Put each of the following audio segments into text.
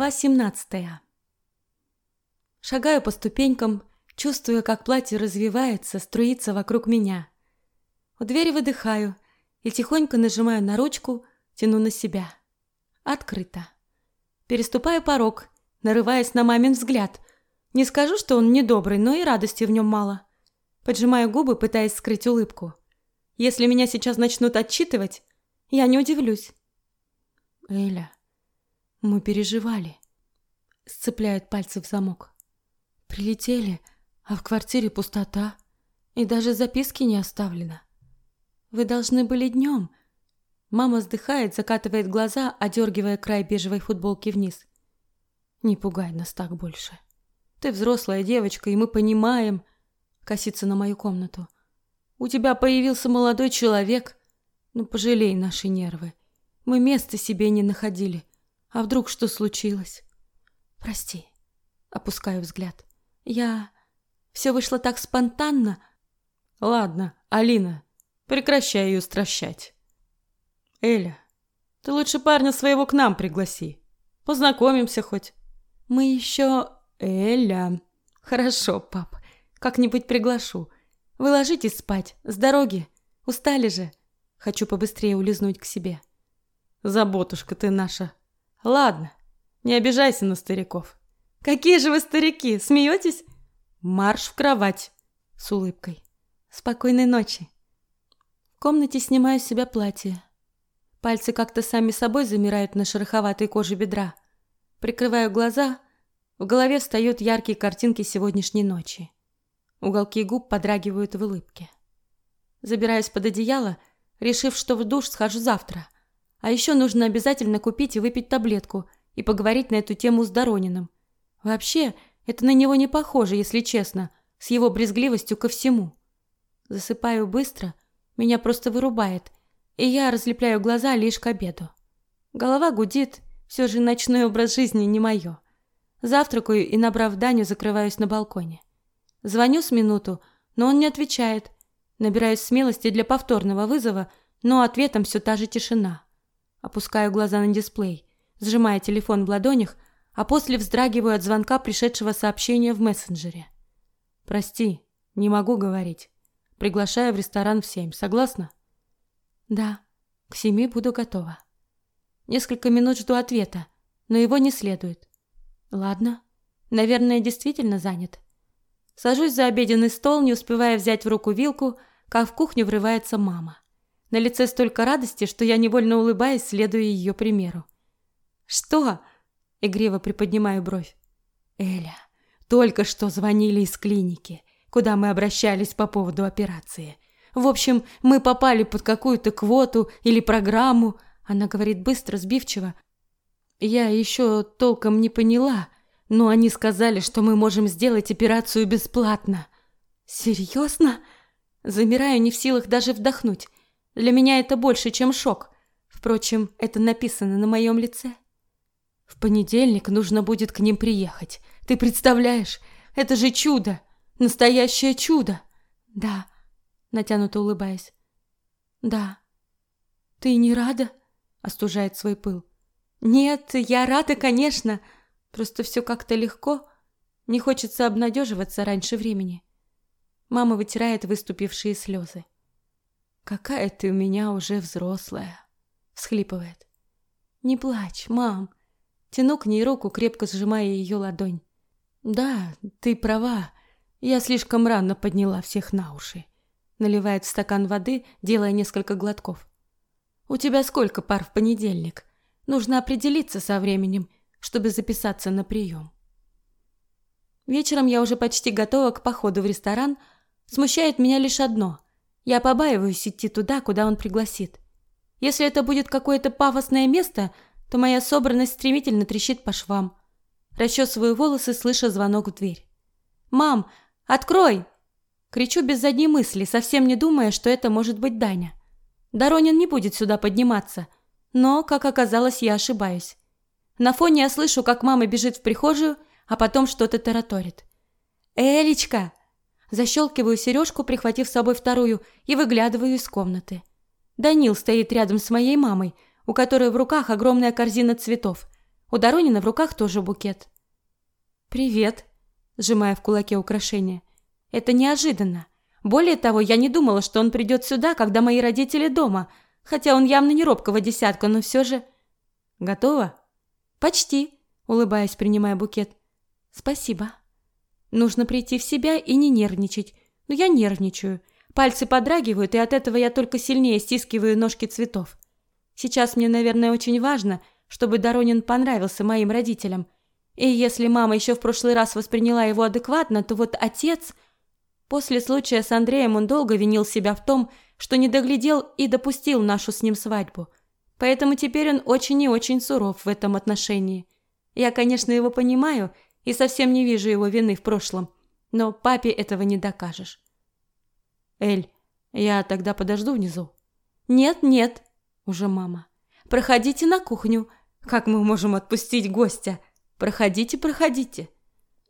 Глава 17. Шагаю по ступенькам, чувствуя, как платье развивается, струится вокруг меня. У двери выдыхаю и тихонько нажимаю на ручку, тяну на себя. Открыто. Переступаю порог, нарываясь на мамин взгляд. Не скажу, что он недобрый, но и радости в нем мало. Поджимаю губы, пытаясь скрыть улыбку. Если меня сейчас начнут отчитывать, я не удивлюсь. Эля, мы переживали. Сцепляет пальцы в замок. Прилетели, а в квартире пустота. И даже записки не оставлено. Вы должны были днем. Мама вздыхает, закатывает глаза, одергивая край бежевой футболки вниз. Не пугай нас так больше. Ты взрослая девочка, и мы понимаем. Косится на мою комнату. У тебя появился молодой человек. Ну, пожалей наши нервы. Мы места себе не находили. А вдруг что случилось? Прости. Опускаю взгляд. Я... Все вышло так спонтанно. Ладно, Алина, прекращай ее стращать. Эля, ты лучше парня своего к нам пригласи. Познакомимся хоть. Мы еще... Эля. Хорошо, пап. Как-нибудь приглашу. Вы ложитесь спать. С дороги. Устали же. Хочу побыстрее улизнуть к себе. Заботушка ты наша. Ладно, не обижайся на стариков. Какие же вы старики, смеетесь? Марш в кровать с улыбкой. Спокойной ночи. В комнате снимаю с себя платье. Пальцы как-то сами собой замирают на шероховатой коже бедра. Прикрываю глаза, в голове встают яркие картинки сегодняшней ночи. Уголки губ подрагивают в улыбке. Забираюсь под одеяло, решив, что в душ схожу завтра – а еще нужно обязательно купить и выпить таблетку и поговорить на эту тему с Дорониным. Вообще, это на него не похоже, если честно, с его брезгливостью ко всему. Засыпаю быстро, меня просто вырубает, и я разлепляю глаза лишь к обеду. Голова гудит, все же ночной образ жизни не мое. Завтракаю и, набрав Даню, закрываюсь на балконе. Звоню с минуту, но он не отвечает. Набираюсь смелости для повторного вызова, но ответом все та же тишина. Опускаю глаза на дисплей, сжимая телефон в ладонях, а после вздрагиваю от звонка пришедшего сообщения в мессенджере. «Прости, не могу говорить. Приглашаю в ресторан в семь. Согласна?» «Да, к семи буду готова». Несколько минут жду ответа, но его не следует. Ладно, наверное, действительно занят. Сажусь за обеденный стол, не успевая взять в руку вилку, как в кухню врывается мама. На лице столько радости, что я невольно улыбаюсь, следуя ее примеру. «Что?» – игриво приподнимаю бровь. «Эля, только что звонили из клиники, куда мы обращались по поводу операции. В общем, мы попали под какую-то квоту или программу», – она говорит быстро, сбивчиво. «Я еще толком не поняла, но они сказали, что мы можем сделать операцию бесплатно». «Серьезно?» Замираю, не в силах даже вдохнуть. Для меня это больше, чем шок. Впрочем, это написано на моем лице. В понедельник нужно будет к ним приехать. Ты представляешь? Это же чудо! Настоящее чудо! Да, натянуто улыбаясь. Да. Ты не рада? Остужает свой пыл. Нет, я рада, конечно. Просто все как-то легко. Не хочется обнадеживаться раньше времени. Мама вытирает выступившие слезы. «Какая ты у меня уже взрослая!» — всхлипывает. «Не плачь, мам!» Тяну к ней руку, крепко сжимая ее ладонь. «Да, ты права. Я слишком рано подняла всех на уши». Наливает в стакан воды, делая несколько глотков. «У тебя сколько пар в понедельник? Нужно определиться со временем, чтобы записаться на прием». Вечером я уже почти готова к походу в ресторан. Смущает меня лишь одно. Я побаиваюсь идти туда, куда он пригласит. Если это будет какое-то пафосное место, то моя собранность стремительно трещит по швам. Расчесываю волосы, слыша звонок в дверь. «Мам, открой!» Кричу без задней мысли, совсем не думая, что это может быть Даня. Доронин не будет сюда подниматься. Но, как оказалось, я ошибаюсь. На фоне я слышу, как мама бежит в прихожую, а потом что-то тараторит. «Элечка, Защелкиваю сережку, прихватив с собой вторую, и выглядываю из комнаты. Данил стоит рядом с моей мамой, у которой в руках огромная корзина цветов. У Доронина в руках тоже букет. «Привет», – сжимая в кулаке украшение. «Это неожиданно. Более того, я не думала, что он придет сюда, когда мои родители дома, хотя он явно не робкого десятка, но все же...» «Готово?» «Почти», – улыбаясь, принимая букет. «Спасибо. Нужно прийти в себя и не нервничать. Но я нервничаю. Пальцы подрагивают, и от этого я только сильнее стискиваю ножки цветов. Сейчас мне, наверное, очень важно, чтобы Доронин понравился моим родителям. И если мама еще в прошлый раз восприняла его адекватно, то вот отец... После случая с Андреем он долго винил себя в том, что не доглядел и допустил нашу с ним свадьбу. Поэтому теперь он очень и очень суров в этом отношении. Я, конечно, его понимаю и совсем не вижу его вины в прошлом, но папе этого не докажешь. Эль, я тогда подожду внизу. Нет, нет, уже мама. Проходите на кухню. Как мы можем отпустить гостя? Проходите, проходите.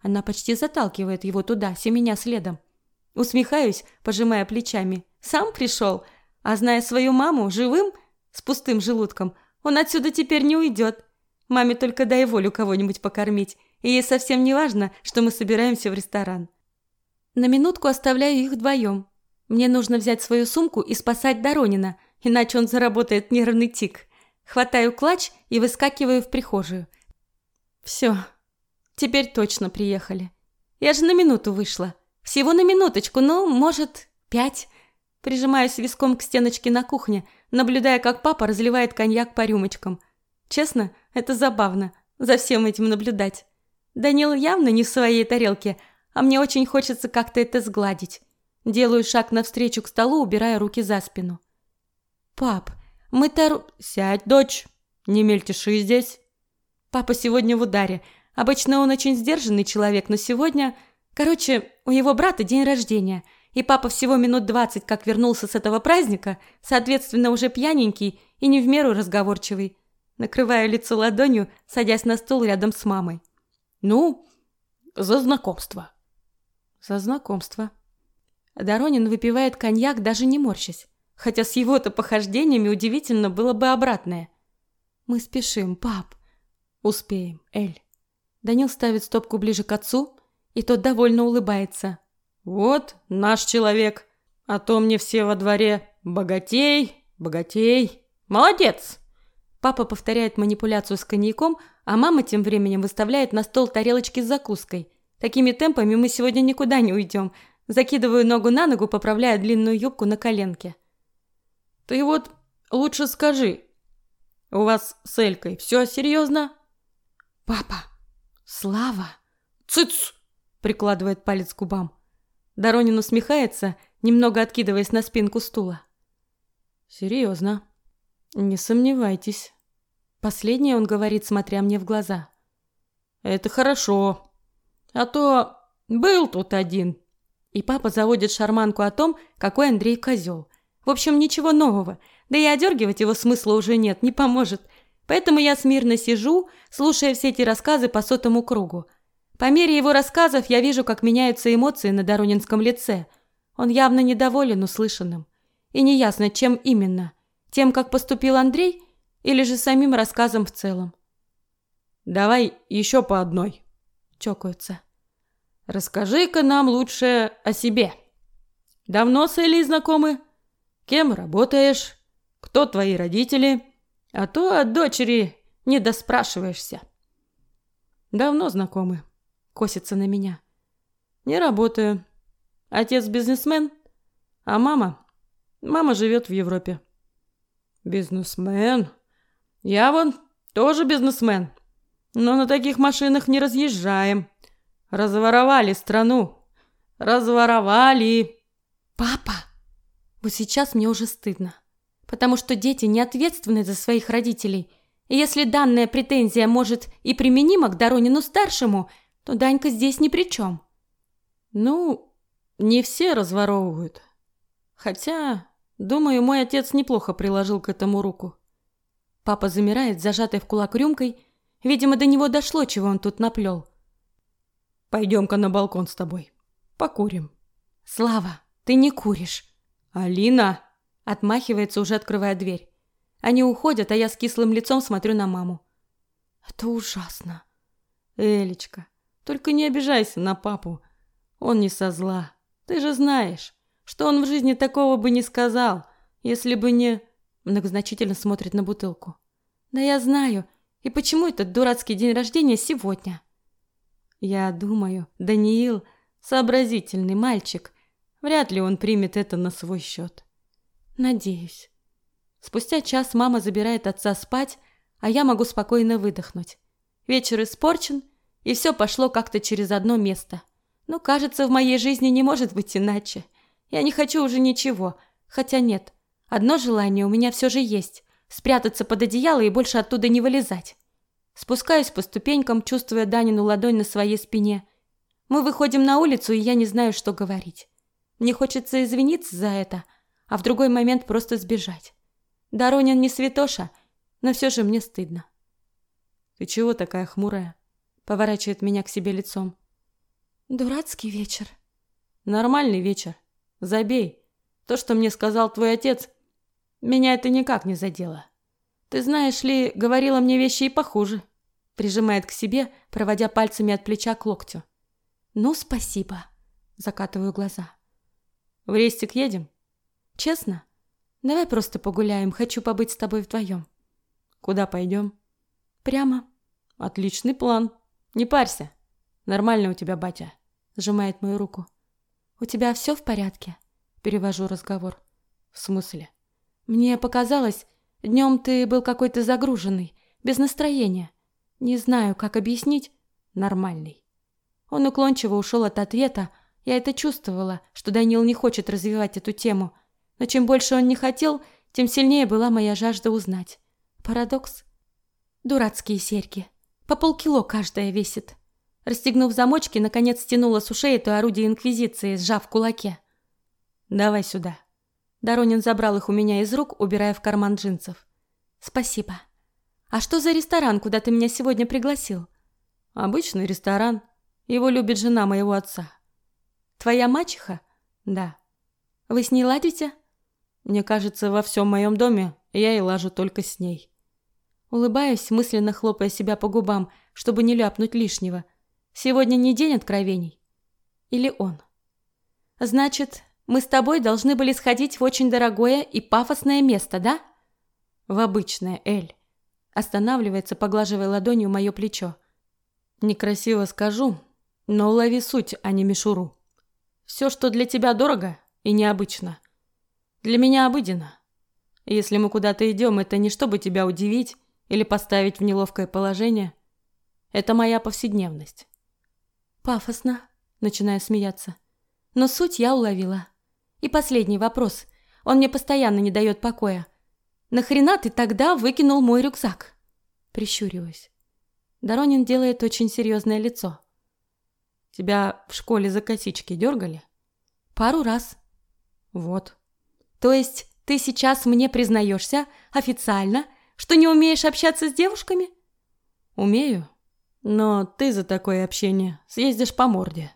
Она почти заталкивает его туда, семеня следом. Усмехаюсь, пожимая плечами. Сам пришел, а зная свою маму живым, с пустым желудком, он отсюда теперь не уйдет. Маме только дай волю кого-нибудь покормить, и совсем не важно, что мы собираемся в ресторан. На минутку оставляю их вдвоем. Мне нужно взять свою сумку и спасать Доронина, иначе он заработает нервный тик. Хватаю клатч и выскакиваю в прихожую. Все, теперь точно приехали. Я же на минуту вышла. Всего на минуточку, ну, может, пять. Прижимаюсь виском к стеночке на кухне, наблюдая, как папа разливает коньяк по рюмочкам. Честно, это забавно, за всем этим наблюдать. Данил явно не в своей тарелке, а мне очень хочется как-то это сгладить. Делаю шаг навстречу к столу, убирая руки за спину. «Пап, мы Тару...» «Сядь, дочь, не мельтеши здесь». Папа сегодня в ударе. Обычно он очень сдержанный человек, но сегодня... Короче, у его брата день рождения, и папа всего минут двадцать как вернулся с этого праздника, соответственно, уже пьяненький и не в меру разговорчивый. Накрываю лицо ладонью, садясь на стул рядом с мамой. «Ну, за знакомство». «За знакомство», Доронин выпивает коньяк, даже не морщась. Хотя с его-то похождениями удивительно было бы обратное. «Мы спешим, пап». «Успеем, Эль». Данил ставит стопку ближе к отцу, и тот довольно улыбается. «Вот наш человек. А то мне все во дворе богатей, богатей. Молодец!» Папа повторяет манипуляцию с коньяком, а мама тем временем выставляет на стол тарелочки с закуской. Такими темпами мы сегодня никуда не уйдем – Закидываю ногу на ногу, поправляя длинную юбку на коленке. «Ты вот лучше скажи, у вас с Элькой все серьезно?» «Папа! Слава!» «Цыц!» – прикладывает палец к губам. Доронин усмехается, немного откидываясь на спинку стула. «Серьезно. Не сомневайтесь». Последнее он говорит, смотря мне в глаза. «Это хорошо. А то был тут один, и папа заводит шарманку о том, какой Андрей козел. В общем, ничего нового. Да и одергивать его смысла уже нет, не поможет. Поэтому я смирно сижу, слушая все эти рассказы по сотому кругу. По мере его рассказов я вижу, как меняются эмоции на Доронинском лице. Он явно недоволен услышанным. И неясно, чем именно. Тем, как поступил Андрей, или же самим рассказом в целом. «Давай еще по одной», – чокаются. Расскажи-ка нам лучше о себе. Давно с Элей знакомы? Кем работаешь? Кто твои родители? А то от дочери не доспрашиваешься. Давно знакомы. Косится на меня. Не работаю. Отец бизнесмен, а мама... Мама живет в Европе. Бизнесмен? Я вон тоже бизнесмен. Но на таких машинах не разъезжаем. Разворовали страну. Разворовали. Папа, вот сейчас мне уже стыдно. Потому что дети не ответственны за своих родителей. И если данная претензия может и применима к Доронину-старшему, то Данька здесь ни при чем. Ну, не все разворовывают. Хотя, думаю, мой отец неплохо приложил к этому руку. Папа замирает, зажатой в кулак рюмкой. Видимо, до него дошло, чего он тут наплел. Пойдем-ка на балкон с тобой. Покурим. Слава, ты не куришь. Алина! Отмахивается, уже открывая дверь. Они уходят, а я с кислым лицом смотрю на маму. Это ужасно. Элечка, только не обижайся на папу. Он не со зла. Ты же знаешь, что он в жизни такого бы не сказал, если бы не... Многозначительно смотрит на бутылку. Да я знаю. И почему этот дурацкий день рождения сегодня? Я думаю, Даниил сообразительный мальчик. Вряд ли он примет это на свой счет. Надеюсь. Спустя час мама забирает отца спать, а я могу спокойно выдохнуть. Вечер испорчен, и все пошло как-то через одно место. Но, кажется, в моей жизни не может быть иначе. Я не хочу уже ничего, хотя нет. Одно желание у меня все же есть – спрятаться под одеяло и больше оттуда не вылезать. Спускаюсь по ступенькам, чувствуя Данину ладонь на своей спине. Мы выходим на улицу, и я не знаю, что говорить. Мне хочется извиниться за это, а в другой момент просто сбежать. Доронин не святоша, но все же мне стыдно. «Ты чего такая хмурая?» Поворачивает меня к себе лицом. «Дурацкий вечер». «Нормальный вечер. Забей. То, что мне сказал твой отец, меня это никак не задело. Ты знаешь ли, говорила мне вещи и похуже». Прижимает к себе, проводя пальцами от плеча к локтю. «Ну, спасибо». Закатываю глаза. «В рейстик едем?» «Честно? Давай просто погуляем. Хочу побыть с тобой вдвоем». «Куда пойдем?» «Прямо». «Отличный план. Не парься. Нормально у тебя, батя». Сжимает мою руку. «У тебя все в порядке?» Перевожу разговор. «В смысле?» «Мне показалось, днем ты был какой-то загруженный, без настроения. Не знаю, как объяснить. Нормальный». Он уклончиво ушел от ответа. Я это чувствовала, что Данил не хочет развивать эту тему. Но чем больше он не хотел, тем сильнее была моя жажда узнать. Парадокс? Дурацкие серьги. По полкило каждая весит. Расстегнув замочки, наконец стянула с ушей это орудие Инквизиции, сжав кулаке. «Давай сюда». Доронин забрал их у меня из рук, убирая в карман джинсов. «Спасибо. А что за ресторан, куда ты меня сегодня пригласил?» «Обычный ресторан. Его любит жена моего отца». «Твоя мачеха?» «Да». «Вы с ней ладите?» «Мне кажется, во всем моем доме я и лажу только с ней». Улыбаюсь, мысленно хлопая себя по губам, чтобы не ляпнуть лишнего. Сегодня не день откровений. Или он? Значит, мы с тобой должны были сходить в очень дорогое и пафосное место, да? В обычное, Эль. Останавливается, поглаживая ладонью мое плечо. Некрасиво скажу, но улови суть, а не мишуру. Все, что для тебя дорого и необычно. Для меня обыденно. Если мы куда-то идем, это не чтобы тебя удивить или поставить в неловкое положение. Это моя повседневность. Пафосно, начинаю смеяться. Но суть я уловила. И последний вопрос. Он мне постоянно не дает покоя. Нахрена ты тогда выкинул мой рюкзак? Прищуриваюсь. Доронин делает очень серьезное лицо. Тебя в школе за косички дергали? Пару раз. Вот. То есть ты сейчас мне признаешься официально, что не умеешь общаться с девушками? Умею. Но ты за такое общение съездишь по морде.